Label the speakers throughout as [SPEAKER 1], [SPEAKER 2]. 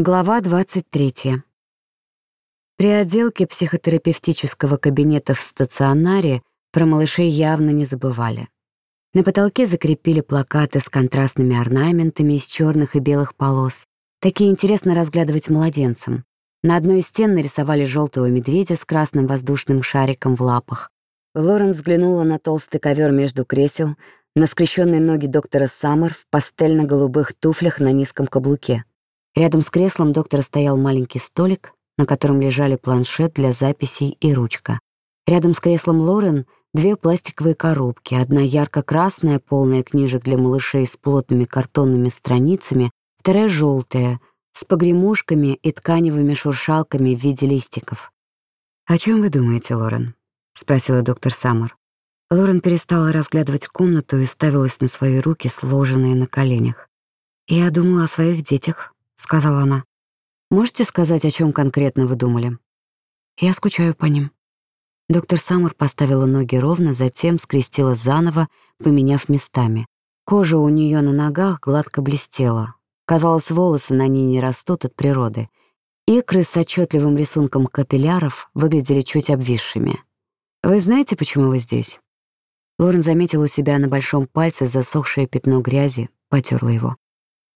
[SPEAKER 1] Глава 23. При отделке психотерапевтического кабинета в стационаре про малышей явно не забывали. На потолке закрепили плакаты с контрастными орнаментами из черных и белых полос. Такие интересно разглядывать младенцам. На одной из стен нарисовали желтого медведя с красным воздушным шариком в лапах. Лорен взглянула на толстый ковер между кресел, на скрещенные ноги доктора Саммер в пастельно-голубых туфлях на низком каблуке. Рядом с креслом доктора стоял маленький столик, на котором лежали планшет для записей и ручка. Рядом с креслом Лорен две пластиковые коробки, одна ярко-красная, полная книжек для малышей с плотными картонными страницами, вторая желтая, с погремушками и тканевыми шуршалками в виде листиков. «О чем вы думаете, Лорен?» — спросила доктор Саммер. Лорен перестала разглядывать комнату и ставилась на свои руки, сложенные на коленях. «Я думала о своих детях», — сказала она. «Можете сказать, о чем конкретно вы думали?» «Я скучаю по ним». Доктор Саммер поставила ноги ровно, затем скрестила заново, поменяв местами. Кожа у нее на ногах гладко блестела. Казалось, волосы на ней не растут от природы. Икры с отчетливым рисунком капилляров выглядели чуть обвисшими. «Вы знаете, почему вы здесь?» Лорен заметила у себя на большом пальце засохшее пятно грязи, потерла его.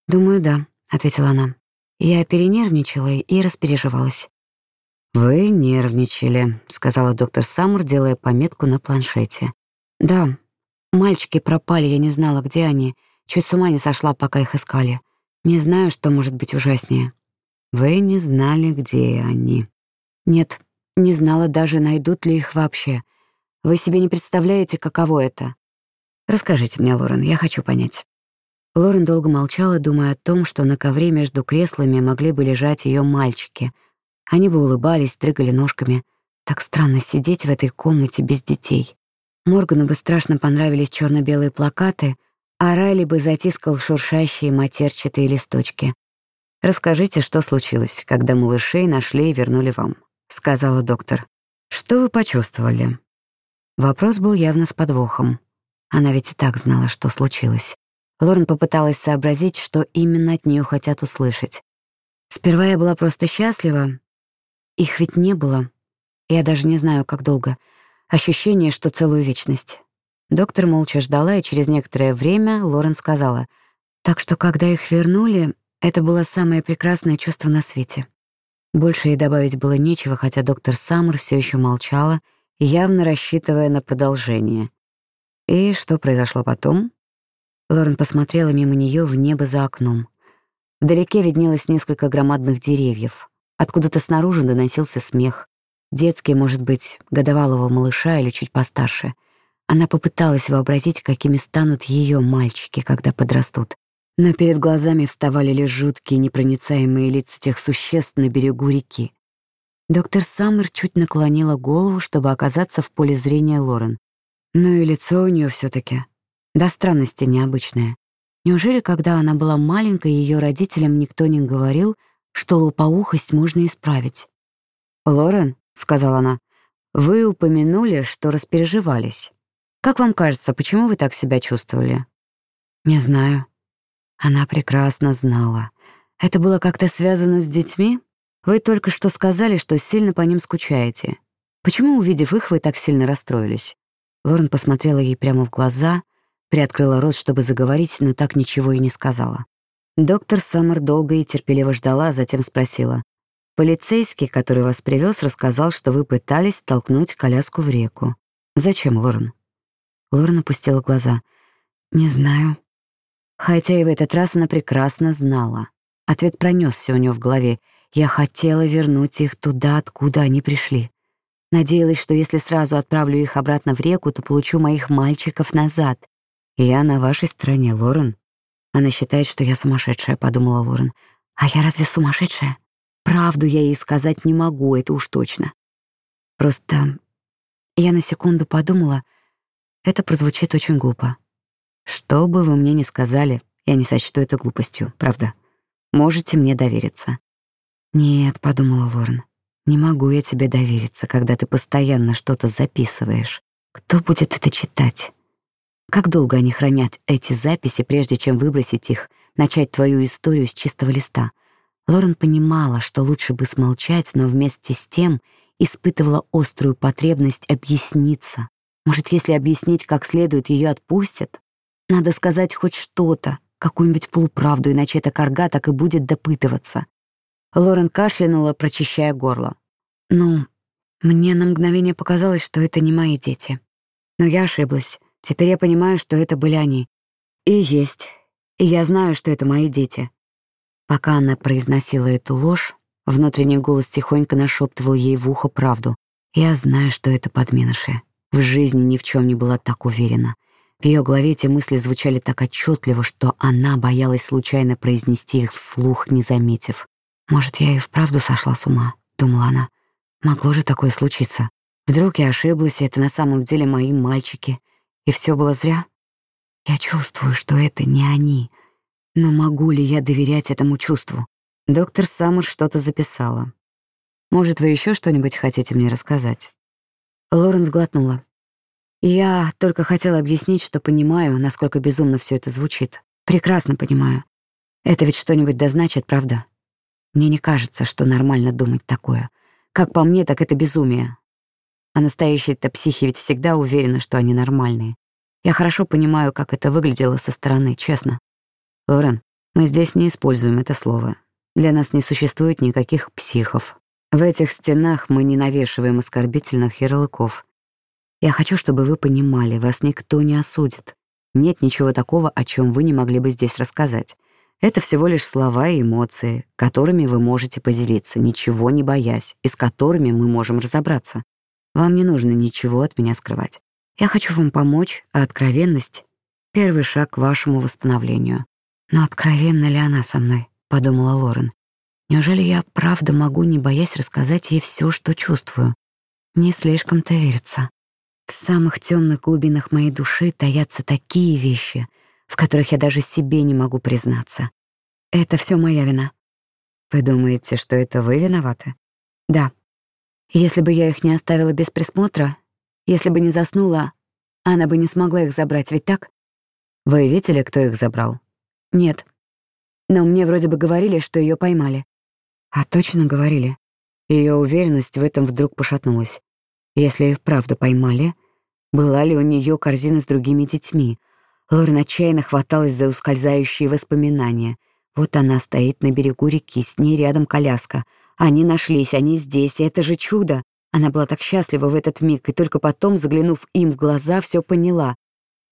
[SPEAKER 1] «Думаю, да», ответила она. Я перенервничала и распереживалась. «Вы нервничали», — сказала доктор Саммер, делая пометку на планшете. «Да, мальчики пропали, я не знала, где они. Чуть с ума не сошла, пока их искали. Не знаю, что может быть ужаснее». «Вы не знали, где они?» «Нет, не знала даже, найдут ли их вообще. Вы себе не представляете, каково это?» «Расскажите мне, Лорен, я хочу понять». Лорен долго молчала, думая о том, что на ковре между креслами могли бы лежать ее мальчики. Они бы улыбались, дрыгали ножками. Так странно сидеть в этой комнате без детей. Моргану бы страшно понравились черно белые плакаты, а Райли бы затискал шуршащие матерчатые листочки. «Расскажите, что случилось, когда малышей нашли и вернули вам», — сказала доктор. «Что вы почувствовали?» Вопрос был явно с подвохом. Она ведь и так знала, что случилось. Лорен попыталась сообразить, что именно от нее хотят услышать. Сперва я была просто счастлива. Их ведь не было. Я даже не знаю, как долго. Ощущение, что целую вечность. Доктор молча ждала, и через некоторое время Лорен сказала, «Так что, когда их вернули, это было самое прекрасное чувство на свете». Больше ей добавить было нечего, хотя доктор Саммер все еще молчала, явно рассчитывая на продолжение. И что произошло потом? Лорен посмотрела мимо нее в небо за окном. Вдалеке виднелось несколько громадных деревьев. Откуда-то снаружи доносился смех. Детский, может быть, годовалого малыша или чуть постарше. Она попыталась вообразить, какими станут ее мальчики, когда подрастут. Но перед глазами вставали лишь жуткие непроницаемые лица тех существ на берегу реки. Доктор Саммер чуть наклонила голову, чтобы оказаться в поле зрения Лорен. Но и лицо у нее все таки до странности необычная. Неужели, когда она была маленькой, ее родителям никто не говорил, что лопоухость можно исправить? «Лорен», — сказала она, — «вы упомянули, что распереживались. Как вам кажется, почему вы так себя чувствовали?» «Не знаю». Она прекрасно знала. Это было как-то связано с детьми? Вы только что сказали, что сильно по ним скучаете. Почему, увидев их, вы так сильно расстроились? Лорен посмотрела ей прямо в глаза, Приоткрыла рот, чтобы заговорить, но так ничего и не сказала. Доктор Саммер долго и терпеливо ждала, а затем спросила. «Полицейский, который вас привез, рассказал, что вы пытались толкнуть коляску в реку. Зачем, Лорен?» Лорен опустила глаза. «Не знаю». Хотя и в этот раз она прекрасно знала. Ответ пронесся у нее в голове. «Я хотела вернуть их туда, откуда они пришли. Надеялась, что если сразу отправлю их обратно в реку, то получу моих мальчиков назад. «Я на вашей стороне, Лорен». «Она считает, что я сумасшедшая», — подумала Лорен. «А я разве сумасшедшая? Правду я ей сказать не могу, это уж точно. Просто я на секунду подумала, это прозвучит очень глупо. Что бы вы мне ни сказали, я не сочту это глупостью, правда? Можете мне довериться». «Нет», — подумала Лорен, — «не могу я тебе довериться, когда ты постоянно что-то записываешь. Кто будет это читать?» Как долго они хранят эти записи, прежде чем выбросить их, начать твою историю с чистого листа? Лорен понимала, что лучше бы смолчать, но вместе с тем испытывала острую потребность объясниться. Может, если объяснить как следует, ее отпустят? Надо сказать хоть что-то, какую-нибудь полуправду, иначе эта корга так и будет допытываться. Лорен кашлянула, прочищая горло. «Ну, мне на мгновение показалось, что это не мои дети. Но я ошиблась. Теперь я понимаю, что это были они. И есть. И я знаю, что это мои дети. Пока она произносила эту ложь, внутренний голос тихонько нашептывал ей в ухо правду. Я знаю, что это подменыши. В жизни ни в чем не была так уверена. В ее голове эти мысли звучали так отчетливо, что она боялась случайно произнести их вслух, не заметив. «Может, я и вправду сошла с ума?» — думала она. «Могло же такое случиться. Вдруг я ошиблась, и это на самом деле мои мальчики. И все было зря? Я чувствую, что это не они. Но могу ли я доверять этому чувству? Доктор Саммер что-то записала. Может, вы еще что-нибудь хотите мне рассказать? Лоренс глотнула. Я только хотела объяснить, что понимаю, насколько безумно все это звучит. Прекрасно понимаю. Это ведь что-нибудь дозначит, правда? Мне не кажется, что нормально думать такое. Как по мне, так это безумие. А настоящие-то психи ведь всегда уверены, что они нормальные. Я хорошо понимаю, как это выглядело со стороны, честно. Лорен, мы здесь не используем это слово. Для нас не существует никаких психов. В этих стенах мы не навешиваем оскорбительных ярлыков. Я хочу, чтобы вы понимали, вас никто не осудит. Нет ничего такого, о чем вы не могли бы здесь рассказать. Это всего лишь слова и эмоции, которыми вы можете поделиться, ничего не боясь, и с которыми мы можем разобраться. Вам не нужно ничего от меня скрывать. Я хочу вам помочь, а откровенность — первый шаг к вашему восстановлению. «Но откровенна ли она со мной?» — подумала Лорен. «Неужели я правда могу, не боясь, рассказать ей все, что чувствую? Не слишком-то верится. В самых темных глубинах моей души таятся такие вещи, в которых я даже себе не могу признаться. Это все моя вина». «Вы думаете, что это вы виноваты?» «Да. Если бы я их не оставила без присмотра, если бы не заснула, она бы не смогла их забрать, ведь так?» «Вы видели, кто их забрал?» Нет. Но мне вроде бы говорили, что ее поймали. А точно говорили. Ее уверенность в этом вдруг пошатнулась. Если и вправду поймали, была ли у нее корзина с другими детьми? Лорен отчаянно хваталась за ускользающие воспоминания. Вот она стоит на берегу реки, с ней рядом коляска. Они нашлись, они здесь, и это же чудо. Она была так счастлива в этот миг, и только потом, заглянув им в глаза, все поняла.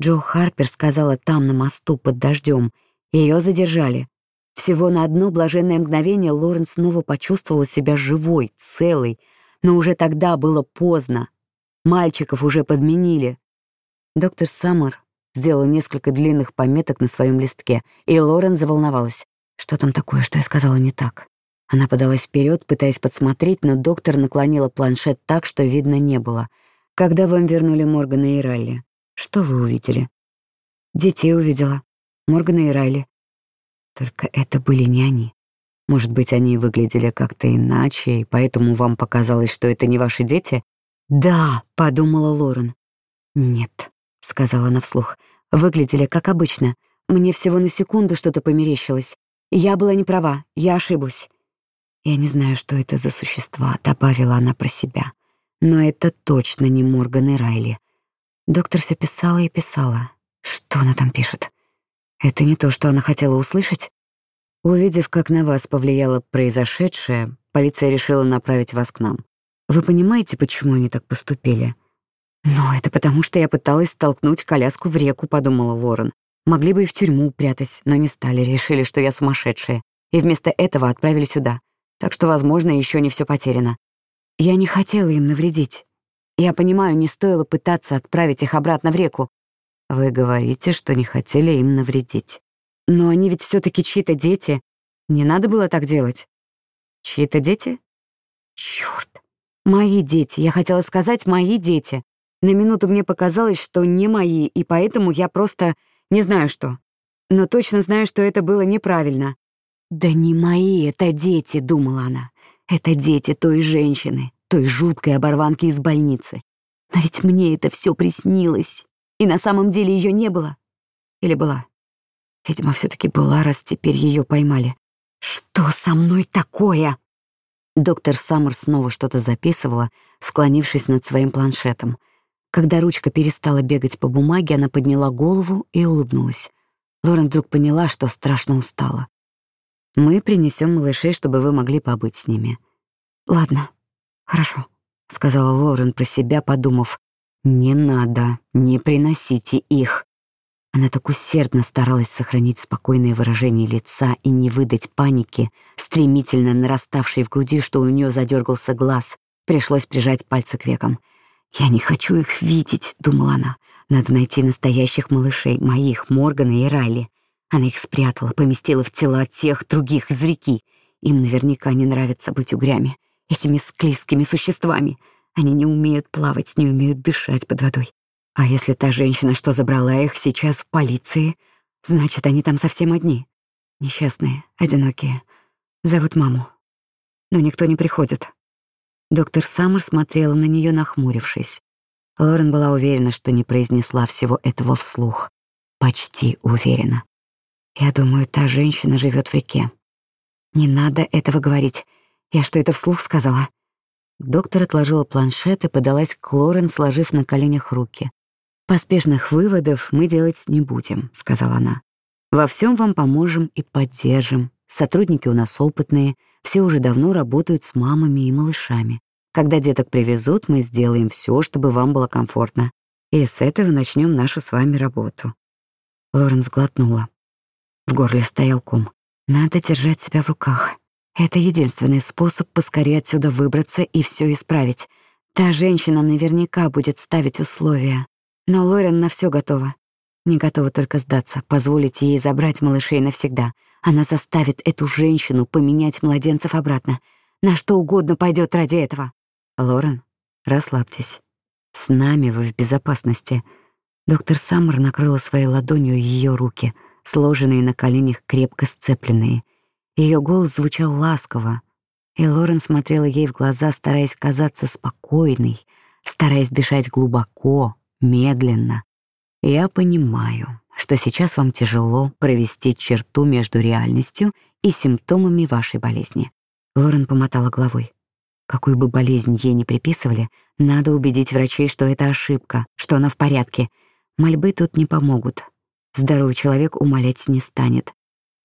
[SPEAKER 1] Джо Харпер сказала там, на мосту, под дождем — ее задержали. Всего на одно блаженное мгновение Лорен снова почувствовала себя живой, целой, но уже тогда было поздно. Мальчиков уже подменили. Доктор Саммер сделал несколько длинных пометок на своем листке, и Лорен заволновалась. Что там такое, что я сказала не так? Она подалась вперед, пытаясь подсмотреть, но доктор наклонила планшет так, что видно не было. Когда вам вернули Моргана и Ралли, что вы увидели? Детей увидела. Моргана и Райли. Только это были не они. Может быть, они выглядели как-то иначе, и поэтому вам показалось, что это не ваши дети? Да, подумала Лорен. Нет, сказала она вслух. Выглядели как обычно. Мне всего на секунду что-то померещилось. Я была не права, я ошиблась. Я не знаю, что это за существа, добавила она про себя. Но это точно не Морган и Райли. Доктор все писала и писала. Что она там пишет? Это не то, что она хотела услышать. Увидев, как на вас повлияло произошедшее, полиция решила направить вас к нам. Вы понимаете, почему они так поступили? Но это потому, что я пыталась столкнуть коляску в реку, подумала Лорен. Могли бы и в тюрьму упрятать, но не стали, решили, что я сумасшедшая. И вместо этого отправили сюда. Так что, возможно, еще не все потеряно. Я не хотела им навредить. Я понимаю, не стоило пытаться отправить их обратно в реку, вы говорите, что не хотели им навредить. Но они ведь все таки чьи-то дети. Не надо было так делать. Чьи-то дети? Чёрт. Мои дети. Я хотела сказать «мои дети». На минуту мне показалось, что не мои, и поэтому я просто не знаю что. Но точно знаю, что это было неправильно. «Да не мои это дети», — думала она. «Это дети той женщины, той жуткой оборванки из больницы. Но ведь мне это все приснилось». И на самом деле ее не было. Или была? Видимо, все таки была, раз теперь ее поймали. «Что со мной такое?» Доктор Саммер снова что-то записывала, склонившись над своим планшетом. Когда ручка перестала бегать по бумаге, она подняла голову и улыбнулась. Лорен вдруг поняла, что страшно устала. «Мы принесем малышей, чтобы вы могли побыть с ними». «Ладно, хорошо», — сказала Лорен про себя, подумав. «Не надо, не приносите их». Она так усердно старалась сохранить спокойное выражение лица и не выдать паники, стремительно нараставшей в груди, что у нее задергался глаз. Пришлось прижать пальцы к векам. «Я не хочу их видеть», — думала она. «Надо найти настоящих малышей, моих, Моргана и Райли». Она их спрятала, поместила в тела тех других из реки. Им наверняка не нравится быть угрями, этими склизкими существами. Они не умеют плавать, не умеют дышать под водой. А если та женщина, что забрала их, сейчас в полиции, значит, они там совсем одни. Несчастные, одинокие. Зовут маму. Но никто не приходит. Доктор Саммер смотрела на нее, нахмурившись. Лорен была уверена, что не произнесла всего этого вслух. Почти уверена. Я думаю, та женщина живет в реке. Не надо этого говорить. Я что, это вслух сказала? Доктор отложила планшет и подалась к Лорен, сложив на коленях руки. «Поспешных выводов мы делать не будем», — сказала она. «Во всем вам поможем и поддержим. Сотрудники у нас опытные, все уже давно работают с мамами и малышами. Когда деток привезут, мы сделаем все, чтобы вам было комфортно. И с этого начнем нашу с вами работу». Лорен сглотнула. В горле стоял ком. «Надо держать себя в руках. Это единственный способ поскорее отсюда выбраться и все исправить. Та женщина наверняка будет ставить условия. Но Лорен на все готова. Не готова только сдаться, позволить ей забрать малышей навсегда. Она заставит эту женщину поменять младенцев обратно. На что угодно пойдет ради этого. Лорен, расслабьтесь. С нами вы в безопасности. Доктор Саммер накрыла своей ладонью ее руки, сложенные на коленях, крепко сцепленные. Ее голос звучал ласково, и Лорен смотрела ей в глаза, стараясь казаться спокойной, стараясь дышать глубоко, медленно. Я понимаю, что сейчас вам тяжело провести черту между реальностью и симптомами вашей болезни. Лорен помотала головой. Какую бы болезнь ей ни приписывали, надо убедить врачей, что это ошибка, что она в порядке. Мольбы тут не помогут. Здоровый человек умолять не станет.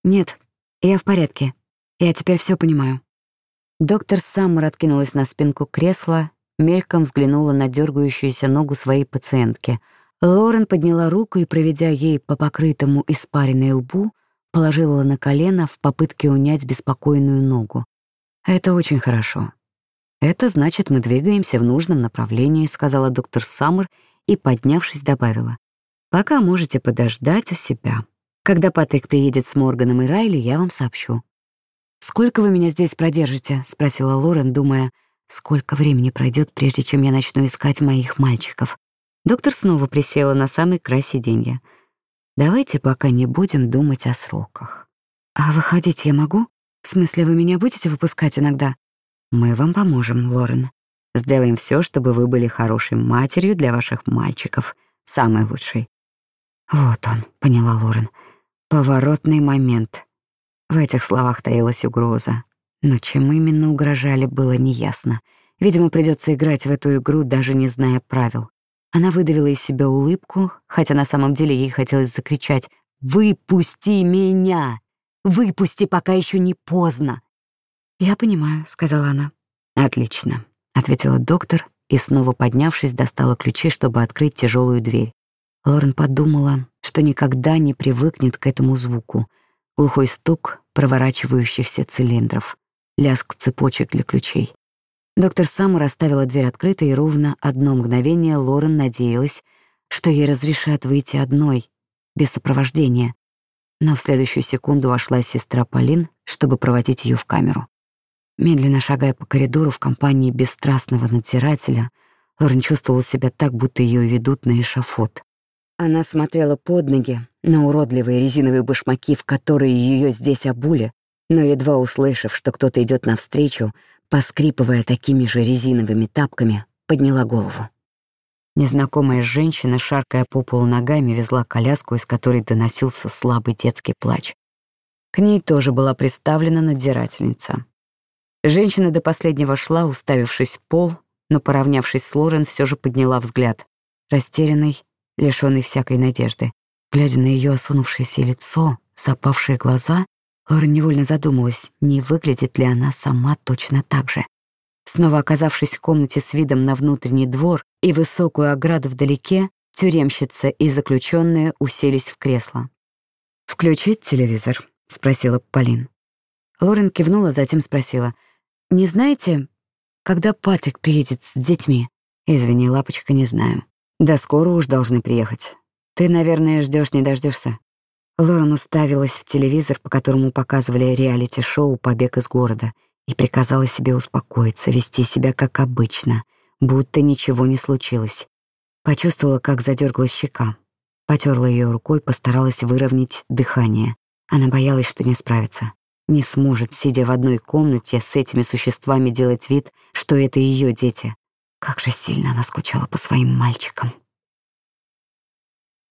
[SPEAKER 1] Нет, я в порядке. Я теперь все понимаю. Доктор Саммер откинулась на спинку кресла мельком взглянула на дергающуюся ногу своей пациентки. Лорен подняла руку и, проведя ей по покрытому испаренной лбу, положила на колено в попытке унять беспокойную ногу. «Это очень хорошо. Это значит, мы двигаемся в нужном направлении», — сказала доктор Саммер и, поднявшись, добавила. «Пока можете подождать у себя. Когда Патрик приедет с Морганом и Райли, я вам сообщу». «Сколько вы меня здесь продержите?» — спросила Лорен, думая, Сколько времени пройдет, прежде чем я начну искать моих мальчиков? Доктор снова присела на самый край сиденья. Давайте пока не будем думать о сроках. А выходить я могу? В смысле, вы меня будете выпускать иногда? Мы вам поможем, Лорен. Сделаем все, чтобы вы были хорошей матерью для ваших мальчиков, самой лучшей. Вот он, поняла Лорен. Поворотный момент. В этих словах таилась угроза. Но чем именно угрожали, было неясно. Видимо, придется играть в эту игру, даже не зная правил. Она выдавила из себя улыбку, хотя на самом деле ей хотелось закричать «Выпусти меня! Выпусти, пока еще не поздно!» «Я понимаю», — сказала она. «Отлично», — ответила доктор и, снова поднявшись, достала ключи, чтобы открыть тяжелую дверь. Лорен подумала, что никогда не привыкнет к этому звуку. Глухой стук проворачивающихся цилиндров лязг цепочек для ключей. Доктор Саммер оставила дверь открытой, и ровно одно мгновение Лорен надеялась, что ей разрешат выйти одной, без сопровождения. Но в следующую секунду вошла сестра Полин, чтобы проводить ее в камеру. Медленно шагая по коридору в компании бесстрастного надзирателя, Лорен чувствовала себя так, будто ее ведут на эшафот. Она смотрела под ноги на уродливые резиновые башмаки, в которые ее здесь обули, но едва услышав, что кто-то идет навстречу, поскрипывая такими же резиновыми тапками, подняла голову. Незнакомая женщина, шаркая по полу ногами, везла коляску, из которой доносился слабый детский плач. К ней тоже была приставлена надзирательница. Женщина до последнего шла, уставившись в пол, но, поравнявшись с Лорен, все же подняла взгляд. Растерянный, лишённый всякой надежды. Глядя на ее осунувшееся лицо, запавшие глаза, Лорен невольно задумалась, не выглядит ли она сама точно так же. Снова оказавшись в комнате с видом на внутренний двор и высокую ограду вдалеке, тюремщица и заключенные уселись в кресло. «Включить телевизор?» — спросила Полин. Лорен кивнула, затем спросила. «Не знаете, когда Патрик приедет с детьми?» «Извини, лапочка, не знаю. Да скоро уж должны приехать. Ты, наверное, ждешь, не дождешься. Лорен уставилась в телевизор, по которому показывали реалити-шоу «Побег из города», и приказала себе успокоиться, вести себя как обычно, будто ничего не случилось. Почувствовала, как задергалась щека. Потерла ее рукой, постаралась выровнять дыхание. Она боялась, что не справится. Не сможет, сидя в одной комнате с этими существами, делать вид, что это ее дети. Как же сильно она скучала по своим мальчикам.